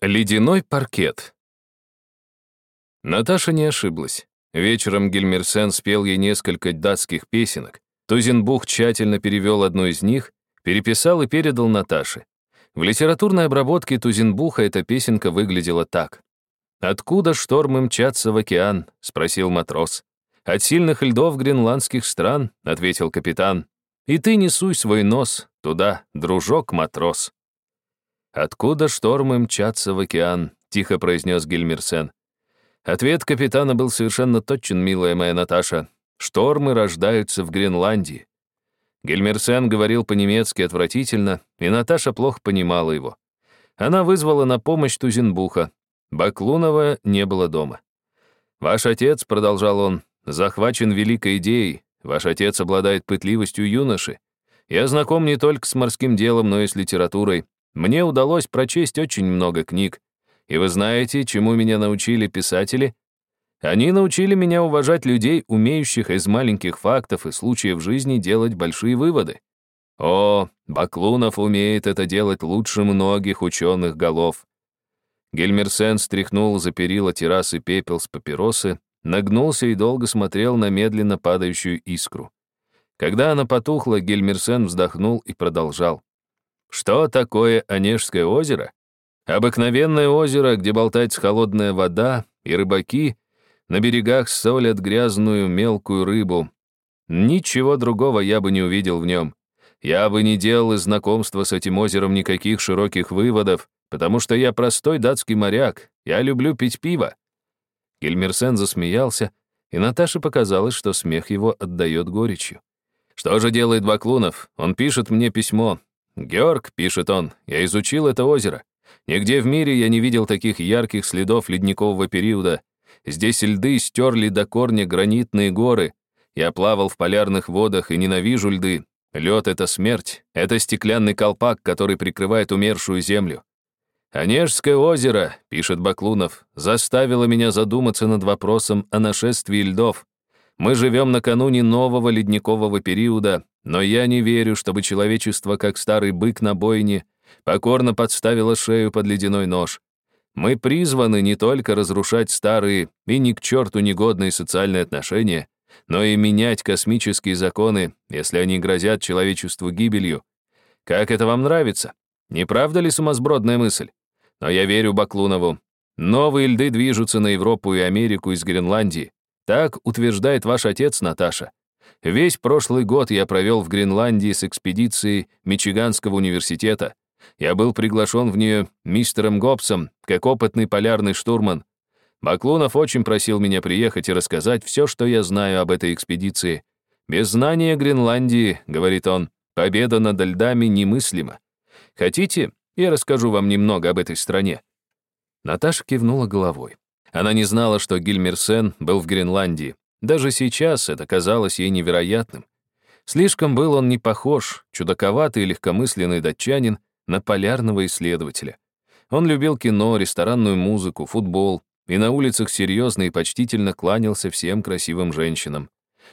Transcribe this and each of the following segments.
Ледяной паркет. Наташа не ошиблась. Вечером Гельмерсен спел ей несколько датских песенок. Тузенбух тщательно перевел одну из них, переписал и передал Наташе. В литературной обработке Тузенбуха эта песенка выглядела так. «Откуда штормы мчатся в океан?» — спросил матрос. «От сильных льдов гренландских стран», — ответил капитан. «И ты не суй свой нос туда, дружок-матрос». «Откуда штормы мчатся в океан?» — тихо произнес Гильмерсен. Ответ капитана был совершенно точен, милая моя Наташа. «Штормы рождаются в Гренландии». Гельмерсен говорил по-немецки отвратительно, и Наташа плохо понимала его. Она вызвала на помощь Тузенбуха. Баклунова не было дома. «Ваш отец», — продолжал он, — «захвачен великой идеей. Ваш отец обладает пытливостью юноши. Я знаком не только с морским делом, но и с литературой. Мне удалось прочесть очень много книг. И вы знаете, чему меня научили писатели? Они научили меня уважать людей, умеющих из маленьких фактов и случаев жизни делать большие выводы. О, Баклунов умеет это делать лучше многих ученых голов. Гельмерсен стряхнул за перила террасы пепел с папиросы, нагнулся и долго смотрел на медленно падающую искру. Когда она потухла, Гельмерсен вздохнул и продолжал. Что такое Онежское озеро? Обыкновенное озеро, где болтается холодная вода, и рыбаки на берегах солят грязную мелкую рыбу. Ничего другого я бы не увидел в нем. Я бы не делал из знакомства с этим озером никаких широких выводов, потому что я простой датский моряк, я люблю пить пиво». Гельмерсен засмеялся, и Наташе показалось, что смех его отдает горечью. «Что же делает Баклунов? Он пишет мне письмо. «Георг», — пишет он, — «я изучил это озеро. Нигде в мире я не видел таких ярких следов ледникового периода. Здесь льды стерли до корня гранитные горы. Я плавал в полярных водах и ненавижу льды. Лед — это смерть, это стеклянный колпак, который прикрывает умершую землю. «Онежское озеро», — пишет Баклунов, — «заставило меня задуматься над вопросом о нашествии льдов. Мы живем накануне нового ледникового периода, но я не верю, чтобы человечество, как старый бык на бойне, покорно подставило шею под ледяной нож. Мы призваны не только разрушать старые и ни к черту негодные социальные отношения, но и менять космические законы, если они грозят человечеству гибелью. Как это вам нравится? Не правда ли сумасбродная мысль? Но я верю Баклунову. Новые льды движутся на Европу и Америку из Гренландии. Так утверждает ваш отец, Наташа. Весь прошлый год я провел в Гренландии с экспедицией Мичиганского университета. Я был приглашен в нее мистером Гобсом, как опытный полярный штурман. Баклунов очень просил меня приехать и рассказать все, что я знаю об этой экспедиции. «Без знания Гренландии, — говорит он, — победа над льдами немыслима. Хотите, я расскажу вам немного об этой стране?» Наташа кивнула головой. Она не знала, что Гильмерсен был в Гренландии. Даже сейчас это казалось ей невероятным. Слишком был он не похож, чудаковатый и легкомысленный датчанин, на полярного исследователя. Он любил кино, ресторанную музыку, футбол, и на улицах серьезно и почтительно кланялся всем красивым женщинам.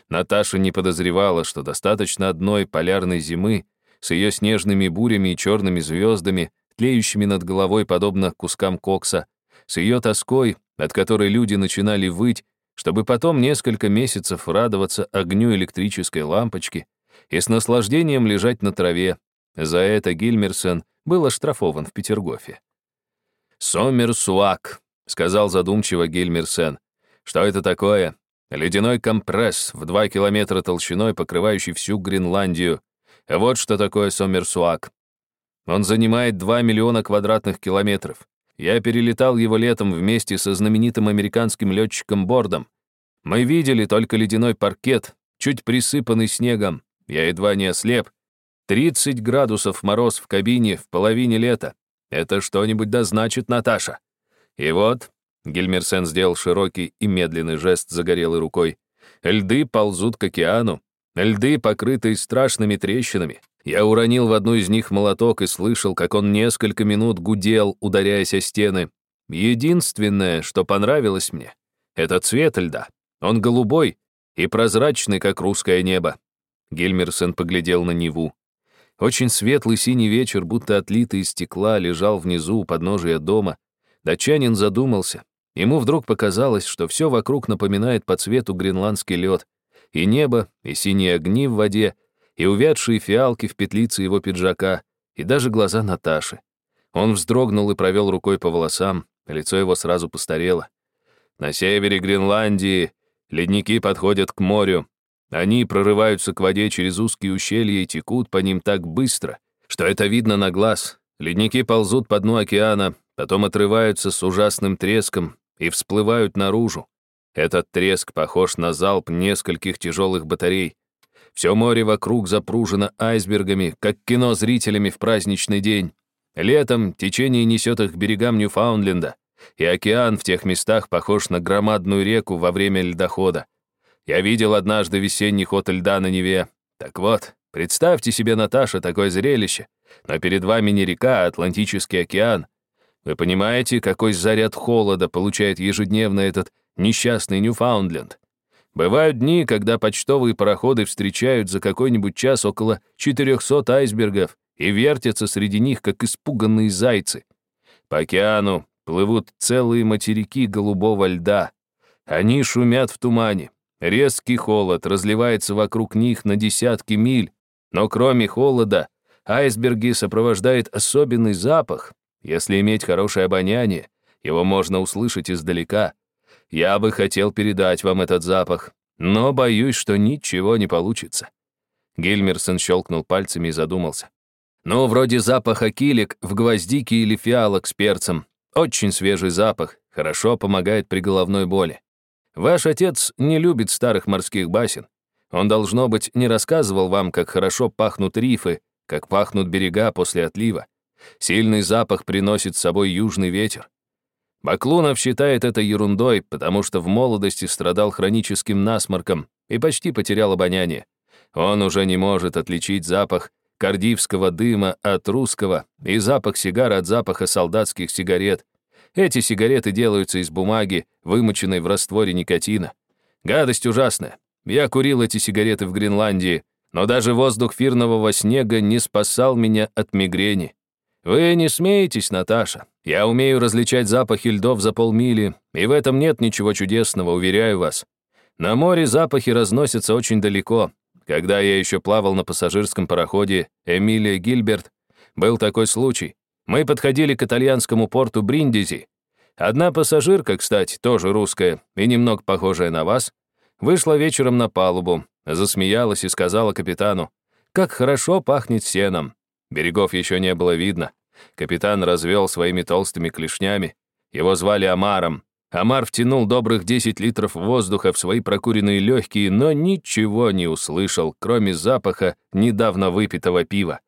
Наташа не подозревала, что достаточно одной полярной зимы с ее снежными бурями и черными звездами, тлеющими над головой подобно кускам кокса, с ее тоской, от которой люди начинали выть, чтобы потом несколько месяцев радоваться огню электрической лампочки и с наслаждением лежать на траве. За это Гильмерсон был оштрафован в Петергофе. «Сомерсуак», — сказал задумчиво Гильмерсен. «Что это такое? Ледяной компресс в два километра толщиной, покрывающий всю Гренландию. Вот что такое Сомерсуак. Он занимает 2 миллиона квадратных километров. Я перелетал его летом вместе со знаменитым американским летчиком Бордом. Мы видели только ледяной паркет, чуть присыпанный снегом. Я едва не ослеп. 30 градусов мороз в кабине в половине лета. Это что-нибудь да значит, Наташа. И вот, Гельмерсен сделал широкий и медленный жест загорелой рукой. Льды ползут к океану. Льды, покрытые страшными трещинами. Я уронил в одну из них молоток и слышал, как он несколько минут гудел, ударяясь о стены. Единственное, что понравилось мне, это цвет льда. Он голубой и прозрачный, как русское небо. Гельмерсон поглядел на Неву. Очень светлый синий вечер, будто отлитый из стекла, лежал внизу у подножия дома. Датчанин задумался. Ему вдруг показалось, что все вокруг напоминает по цвету гренландский лед. И небо, и синие огни в воде, и увядшие фиалки в петлице его пиджака, и даже глаза Наташи. Он вздрогнул и провел рукой по волосам, лицо его сразу постарело. На севере Гренландии ледники подходят к морю. Они прорываются к воде через узкие ущелья и текут по ним так быстро, что это видно на глаз. Ледники ползут по дну океана, потом отрываются с ужасным треском и всплывают наружу. Этот треск похож на залп нескольких тяжелых батарей. Все море вокруг запружено айсбергами, как кино зрителями в праздничный день. Летом течение несет их к берегам Ньюфаундленда, и океан в тех местах похож на громадную реку во время льдохода. Я видел однажды весенний ход льда на Неве. Так вот, представьте себе, Наташа, такое зрелище. Но перед вами не река, а Атлантический океан. Вы понимаете, какой заряд холода получает ежедневно этот несчастный Ньюфаундленд? Бывают дни, когда почтовые пароходы встречают за какой-нибудь час около 400 айсбергов и вертятся среди них, как испуганные зайцы. По океану плывут целые материки голубого льда. Они шумят в тумане. Резкий холод разливается вокруг них на десятки миль. Но кроме холода, айсберги сопровождает особенный запах. Если иметь хорошее обоняние, его можно услышать издалека — я бы хотел передать вам этот запах, но боюсь, что ничего не получится». Гильмерсон щелкнул пальцами и задумался. «Ну, вроде запаха килек в гвоздике или фиалок с перцем. Очень свежий запах, хорошо помогает при головной боли. Ваш отец не любит старых морских басен. Он, должно быть, не рассказывал вам, как хорошо пахнут рифы, как пахнут берега после отлива. Сильный запах приносит с собой южный ветер. Баклунов считает это ерундой, потому что в молодости страдал хроническим насморком и почти потерял обоняние. Он уже не может отличить запах кардивского дыма от русского и запах сигары от запаха солдатских сигарет. Эти сигареты делаются из бумаги, вымоченной в растворе никотина. Гадость ужасная. Я курил эти сигареты в Гренландии, но даже воздух фирнового снега не спасал меня от мигрени. «Вы не смеетесь, Наташа. Я умею различать запахи льдов за полмили, и в этом нет ничего чудесного, уверяю вас. На море запахи разносятся очень далеко. Когда я еще плавал на пассажирском пароходе Эмилия Гильберт, был такой случай. Мы подходили к итальянскому порту Бриндизи. Одна пассажирка, кстати, тоже русская и немного похожая на вас, вышла вечером на палубу, засмеялась и сказала капитану, «Как хорошо пахнет сеном. Берегов еще не было видно. Капитан развел своими толстыми клешнями. Его звали Амаром. Амар втянул добрых 10 литров воздуха в свои прокуренные легкие, но ничего не услышал, кроме запаха недавно выпитого пива.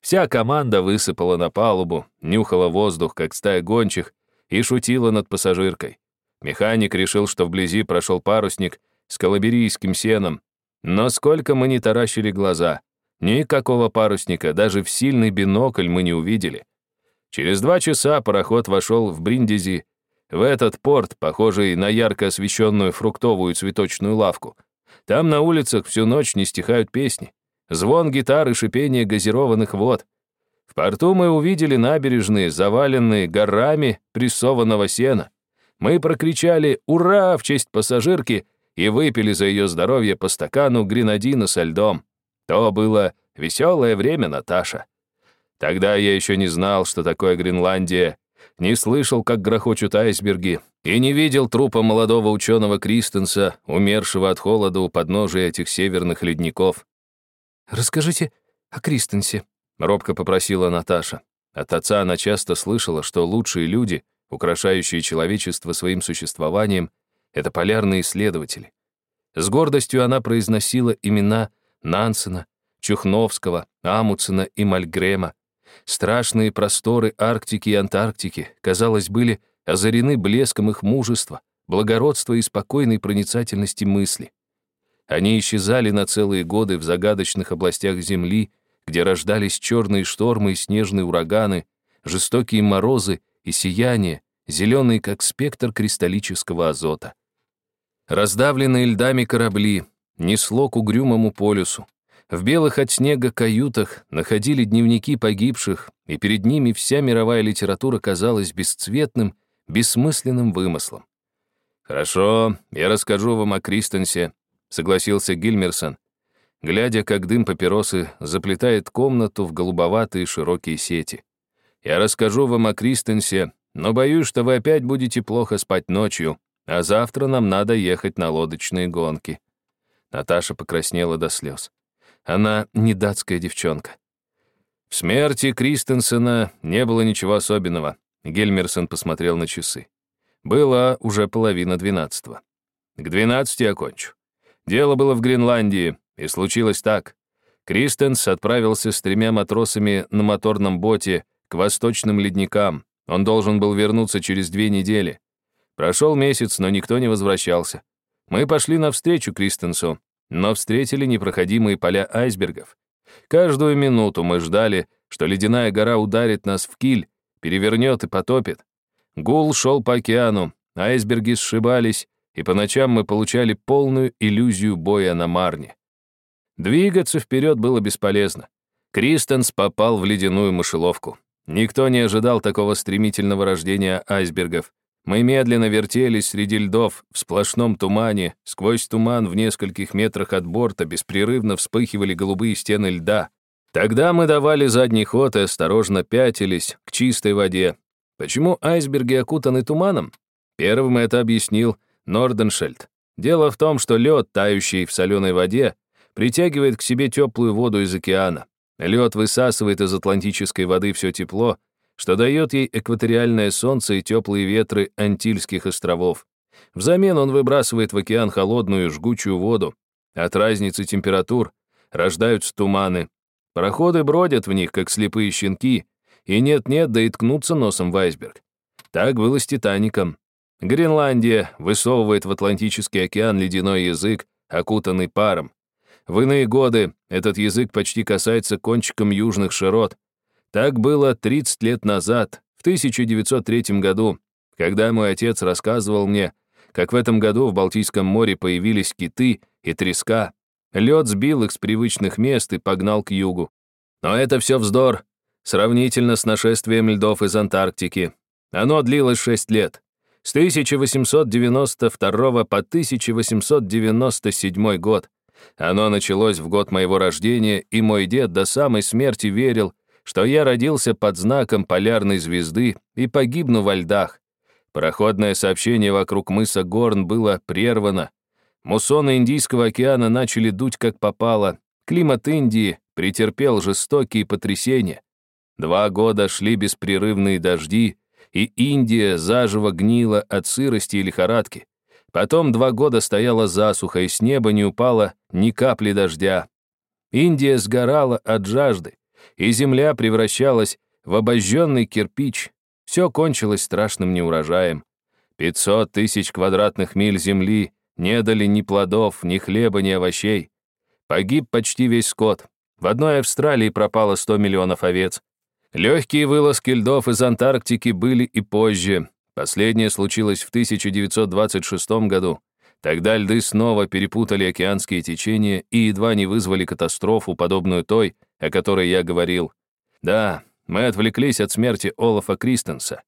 Вся команда высыпала на палубу, нюхала воздух, как стая гончих, и шутила над пассажиркой. Механик решил, что вблизи прошел парусник с калаберийским сеном. Но сколько мы не таращили глаза — Никакого парусника, даже в сильный бинокль мы не увидели. Через два часа пароход вошел в Бриндизи, в этот порт, похожий на ярко освещенную фруктовую цветочную лавку. Там на улицах всю ночь не стихают песни. Звон гитары, шипение газированных вод. В порту мы увидели набережные, заваленные горами прессованного сена. Мы прокричали «Ура!» в честь пассажирки и выпили за ее здоровье по стакану гренадина со льдом. То было веселое время, Наташа. Тогда я еще не знал, что такое Гренландия, не слышал, как грохочут айсберги, и не видел трупа молодого ученого Кристенса, умершего от холода у подножия этих северных ледников. «Расскажите о Кристенсе», — робко попросила Наташа. От отца она часто слышала, что лучшие люди, украшающие человечество своим существованием, это полярные исследователи. С гордостью она произносила имена Нансена, Чухновского, Амуцена и Мальгрема. Страшные просторы Арктики и Антарктики, казалось, были озарены блеском их мужества, благородства и спокойной проницательности мысли. Они исчезали на целые годы в загадочных областях Земли, где рождались черные штормы и снежные ураганы, жестокие морозы и сияние, зеленые, как спектр кристаллического азота. Раздавленные льдами корабли, несло к угрюмому полюсу. В белых от снега каютах находили дневники погибших, и перед ними вся мировая литература казалась бесцветным, бессмысленным вымыслом. «Хорошо, я расскажу вам о Кристенсе», — согласился Гильмерсон, глядя, как дым папиросы заплетает комнату в голубоватые широкие сети. «Я расскажу вам о Кристенсе, но боюсь, что вы опять будете плохо спать ночью, а завтра нам надо ехать на лодочные гонки». Наташа покраснела до слез. Она не датская девчонка. В смерти Кристенсена не было ничего особенного. Гельмерсон посмотрел на часы. Было уже половина двенадцатого. К двенадцати окончу. Дело было в Гренландии, и случилось так. Кристенс отправился с тремя матросами на моторном боте к восточным ледникам. Он должен был вернуться через две недели. Прошел месяц, но никто не возвращался. Мы пошли навстречу Кристенсу, но встретили непроходимые поля айсбергов. Каждую минуту мы ждали, что ледяная гора ударит нас в киль, перевернет и потопит. Гул шел по океану, айсберги сшибались, и по ночам мы получали полную иллюзию боя на Марне. Двигаться вперед было бесполезно. Кристенс попал в ледяную мышеловку. Никто не ожидал такого стремительного рождения айсбергов. Мы медленно вертелись среди льдов, в сплошном тумане, сквозь туман в нескольких метрах от борта беспрерывно вспыхивали голубые стены льда. Тогда мы давали задний ход и осторожно пятились к чистой воде. Почему айсберги окутаны туманом? Первым это объяснил Норденшельд. Дело в том, что лед, тающий в соленой воде, притягивает к себе теплую воду из океана. Лед высасывает из атлантической воды все тепло, что дает ей экваториальное солнце и теплые ветры Антильских островов. Взамен он выбрасывает в океан холодную жгучую воду. От разницы температур рождаются туманы. Пароходы бродят в них, как слепые щенки, и нет-нет, да и ткнутся носом в айсберг. Так было с «Титаником». Гренландия высовывает в Атлантический океан ледяной язык, окутанный паром. В иные годы этот язык почти касается кончиком южных широт, так было 30 лет назад, в 1903 году, когда мой отец рассказывал мне, как в этом году в Балтийском море появились киты и треска. Лед сбил их с привычных мест и погнал к югу. Но это все вздор, сравнительно с нашествием льдов из Антарктики. Оно длилось 6 лет. С 1892 по 1897 год. Оно началось в год моего рождения, и мой дед до самой смерти верил, что я родился под знаком полярной звезды и погибну во льдах. Пароходное сообщение вокруг мыса Горн было прервано. Муссоны Индийского океана начали дуть как попало. Климат Индии претерпел жестокие потрясения. Два года шли беспрерывные дожди, и Индия заживо гнила от сырости и лихорадки. Потом два года стояла засуха, и с неба не упало ни капли дождя. Индия сгорала от жажды и земля превращалась в обожженный кирпич. Все кончилось страшным неурожаем. Пятьсот тысяч квадратных миль земли не дали ни плодов, ни хлеба, ни овощей. Погиб почти весь скот. В одной Австралии пропало 100 миллионов овец. Легкие вылазки льдов из Антарктики были и позже. Последнее случилось в 1926 году. Тогда льды снова перепутали океанские течения и едва не вызвали катастрофу, подобную той, о которой я говорил. Да, мы отвлеклись от смерти Олафа Кристенса.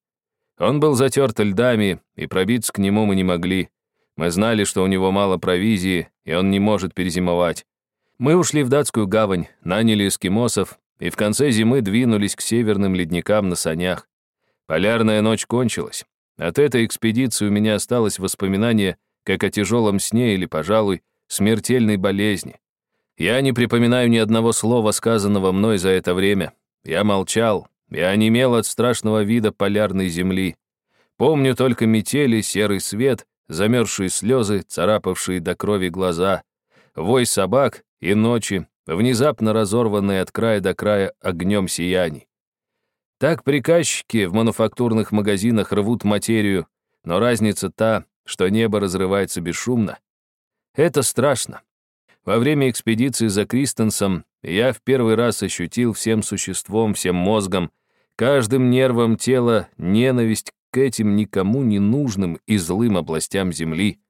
Он был затерт льдами, и пробиться к нему мы не могли. Мы знали, что у него мало провизии, и он не может перезимовать. Мы ушли в датскую гавань, наняли эскимосов, и в конце зимы двинулись к северным ледникам на санях. Полярная ночь кончилась. От этой экспедиции у меня осталось воспоминание как о тяжелом сне или, пожалуй, смертельной болезни. Я не припоминаю ни одного слова, сказанного мной за это время. Я молчал, я онемел от страшного вида полярной земли. Помню только метели, серый свет, замерзшие слезы, царапавшие до крови глаза, вой собак и ночи, внезапно разорванные от края до края огнем сияний. Так приказчики в мануфактурных магазинах рвут материю, но разница та, что небо разрывается бесшумно. Это страшно. Во время экспедиции за Кристенсом я в первый раз ощутил всем существом, всем мозгом, каждым нервом тела ненависть к этим никому не нужным и злым областям Земли.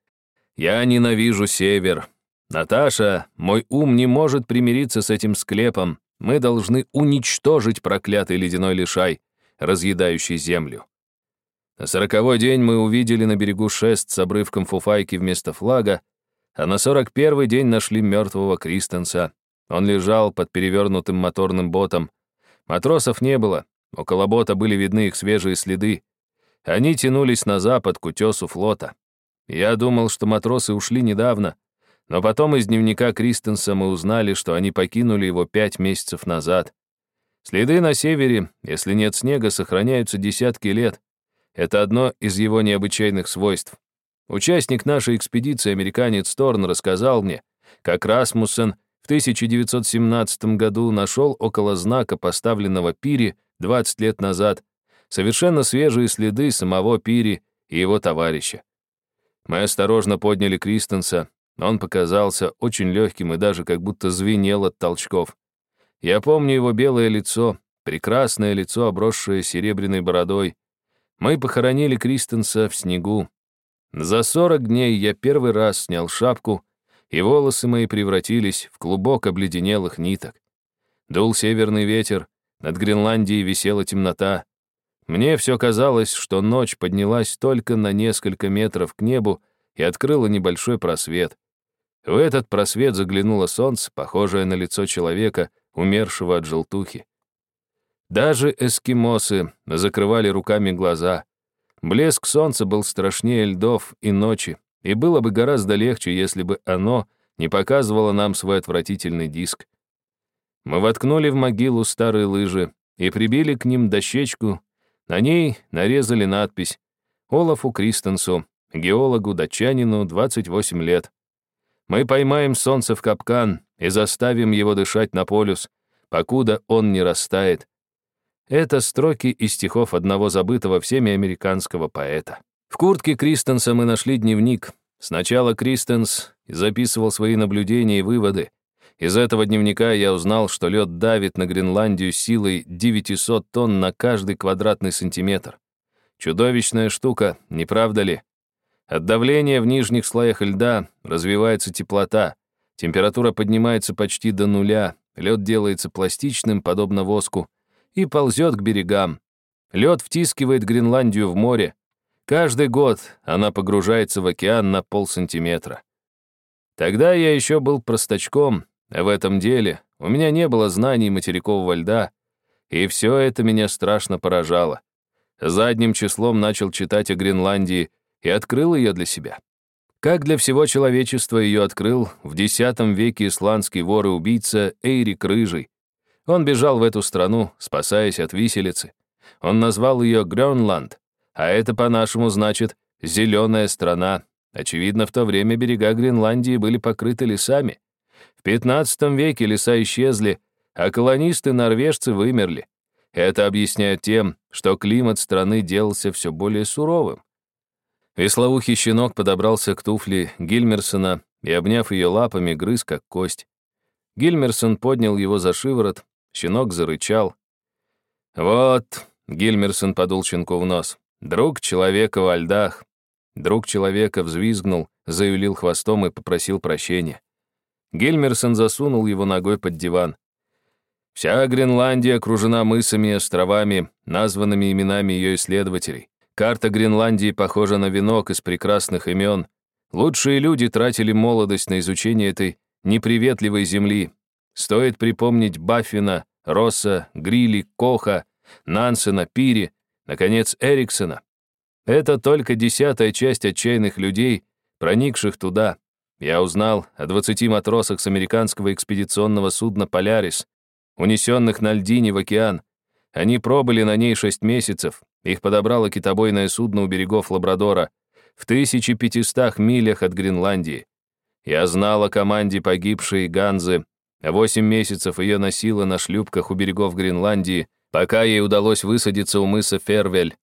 Я ненавижу север. Наташа, мой ум не может примириться с этим склепом. Мы должны уничтожить проклятый ледяной лишай, разъедающий землю. На сороковой день мы увидели на берегу шест с обрывком фуфайки вместо флага, а на сорок первый день нашли мертвого Кристенса. Он лежал под перевернутым моторным ботом. Матросов не было, около бота были видны их свежие следы. Они тянулись на запад к утесу флота. Я думал, что матросы ушли недавно, но потом из дневника Кристенса мы узнали, что они покинули его пять месяцев назад. Следы на севере, если нет снега, сохраняются десятки лет. Это одно из его необычайных свойств. Участник нашей экспедиции, американец Торн, рассказал мне, как Расмуссен в 1917 году нашел около знака, поставленного Пири 20 лет назад, совершенно свежие следы самого Пири и его товарища. Мы осторожно подняли Кристенса, он показался очень легким и даже как будто звенел от толчков. Я помню его белое лицо, прекрасное лицо, обросшее серебряной бородой. Мы похоронили Кристенса в снегу. За сорок дней я первый раз снял шапку, и волосы мои превратились в клубок обледенелых ниток. Дул северный ветер, над Гренландией висела темнота. Мне все казалось, что ночь поднялась только на несколько метров к небу и открыла небольшой просвет. В этот просвет заглянуло солнце, похожее на лицо человека, умершего от желтухи. Даже эскимосы закрывали руками глаза. Блеск солнца был страшнее льдов и ночи, и было бы гораздо легче, если бы оно не показывало нам свой отвратительный диск. Мы воткнули в могилу старые лыжи и прибили к ним дощечку. На ней нарезали надпись «Олафу Кристенсу, геологу, датчанину, 28 лет. Мы поймаем солнце в капкан и заставим его дышать на полюс, покуда он не растает. Это строки из стихов одного забытого всеми американского поэта. В куртке Кристенса мы нашли дневник. Сначала Кристенс записывал свои наблюдения и выводы. Из этого дневника я узнал, что лед давит на Гренландию силой 900 тонн на каждый квадратный сантиметр. Чудовищная штука, не правда ли? От давления в нижних слоях льда развивается теплота, температура поднимается почти до нуля, лед делается пластичным, подобно воску, и ползет к берегам. Лед втискивает Гренландию в море. Каждый год она погружается в океан на полсантиметра. Тогда я еще был простачком, а в этом деле у меня не было знаний материкового льда, и все это меня страшно поражало. Задним числом начал читать о Гренландии и открыл ее для себя. Как для всего человечества ее открыл в X веке исландский вор и убийца Эйрик Рыжий. Он бежал в эту страну, спасаясь от виселицы. Он назвал ее Грёнланд, а это по-нашему значит «зеленая страна». Очевидно, в то время берега Гренландии были покрыты лесами. В 15 веке леса исчезли, а колонисты-норвежцы вымерли. Это объясняет тем, что климат страны делался все более суровым. Веслоухий щенок подобрался к туфле Гильмерсона и, обняв ее лапами, грыз как кость. Гильмерсон поднял его за шиворот, щенок зарычал. «Вот», — Гильмерсон подул щенку в нос, — «друг человека во льдах». Друг человека взвизгнул, заявил хвостом и попросил прощения. Гильмерсон засунул его ногой под диван. Вся Гренландия окружена мысами и островами, названными именами ее исследователей. Карта Гренландии похожа на венок из прекрасных имен. Лучшие люди тратили молодость на изучение этой неприветливой земли. Стоит припомнить Баффина, Росса, Грилли, Коха, Нансена, Пири, наконец, Эриксона. Это только десятая часть отчаянных людей, проникших туда. Я узнал о 20 матросах с американского экспедиционного судна «Полярис», унесенных на льдине в океан. Они пробыли на ней шесть месяцев, их подобрало китобойное судно у берегов Лабрадора в 1500 милях от Гренландии. Я знал о команде погибшей Ганзы. Восемь месяцев ее носило на шлюпках у берегов Гренландии, пока ей удалось высадиться у мыса Фервель.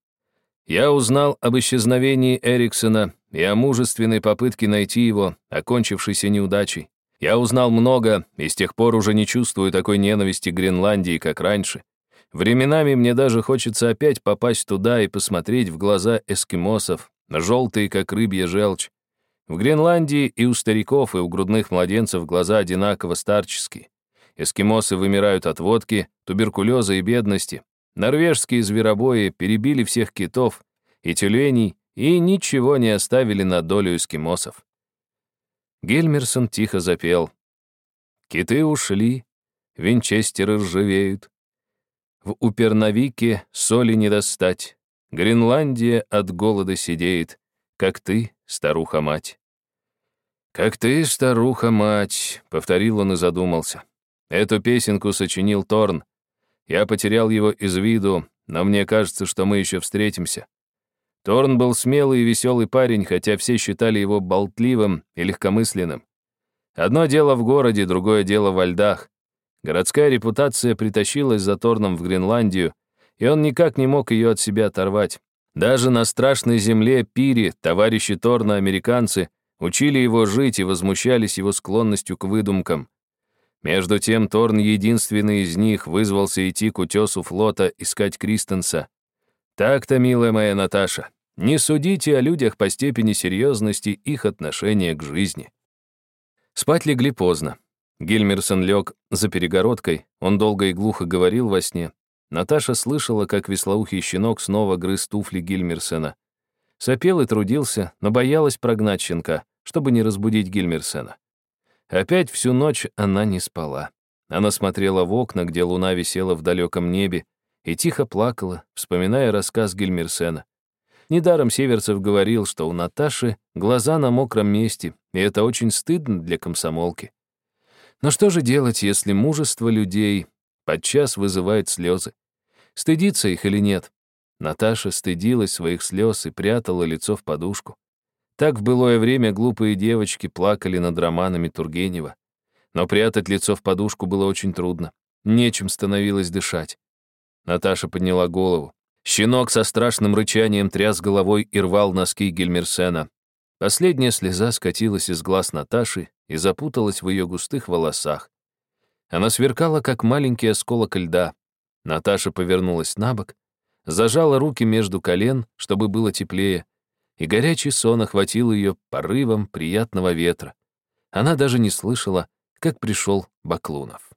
Я узнал об исчезновении Эриксона и о мужественной попытке найти его, окончившейся неудачей. Я узнал много и с тех пор уже не чувствую такой ненависти к Гренландии, как раньше. Временами мне даже хочется опять попасть туда и посмотреть в глаза эскимосов, желтые, как рыбья желчь. В Гренландии и у стариков, и у грудных младенцев глаза одинаково старческие. Эскимосы вымирают от водки, туберкулеза и бедности. Норвежские зверобои перебили всех китов, и тюленей, и ничего не оставили на долю эскимосов. Гельмерсон тихо запел. «Киты ушли, винчестеры ржавеют. В Уперновике соли не достать. Гренландия от голода сидеет, как ты, старуха-мать». «Как ты, старуха-мать», — повторил он и задумался. Эту песенку сочинил Торн. Я потерял его из виду, но мне кажется, что мы еще встретимся. Торн был смелый и веселый парень, хотя все считали его болтливым и легкомысленным. Одно дело в городе, другое дело во льдах. Городская репутация притащилась за Торном в Гренландию, и он никак не мог ее от себя оторвать. Даже на страшной земле Пири товарищи Торна, американцы, учили его жить и возмущались его склонностью к выдумкам. Между тем Торн, единственный из них, вызвался идти к утесу флота искать Кристенса. Так-то, милая моя Наташа, не судите о людях по степени серьезности их отношения к жизни. Спать легли поздно. Гильмерсон лег за перегородкой, он долго и глухо говорил во сне. Наташа слышала, как веслоухий щенок снова грыз туфли Гильмерсена. Сопел и трудился, но боялась прогнать щенка, чтобы не разбудить Гильмерсена. Опять всю ночь она не спала. Она смотрела в окна, где луна висела в далеком небе, и тихо плакала, вспоминая рассказ Гельмерсена. Недаром Северцев говорил, что у Наташи глаза на мокром месте, и это очень стыдно для комсомолки. Но что же делать, если мужество людей подчас вызывает слезы? Стыдиться их или нет? Наташа стыдилась своих слез и прятала лицо в подушку. Так в былое время глупые девочки плакали над романами Тургенева. Но прятать лицо в подушку было очень трудно. Нечем становилось дышать. Наташа подняла голову. Щенок со страшным рычанием тряс головой и рвал носки Гельмерсена. Последняя слеза скатилась из глаз Наташи и запуталась в ее густых волосах. Она сверкала, как маленький осколок льда. Наташа повернулась на бок, зажала руки между колен, чтобы было теплее, и горячий сон охватил ее порывом приятного ветра. Она даже не слышала, как пришел Баклунов.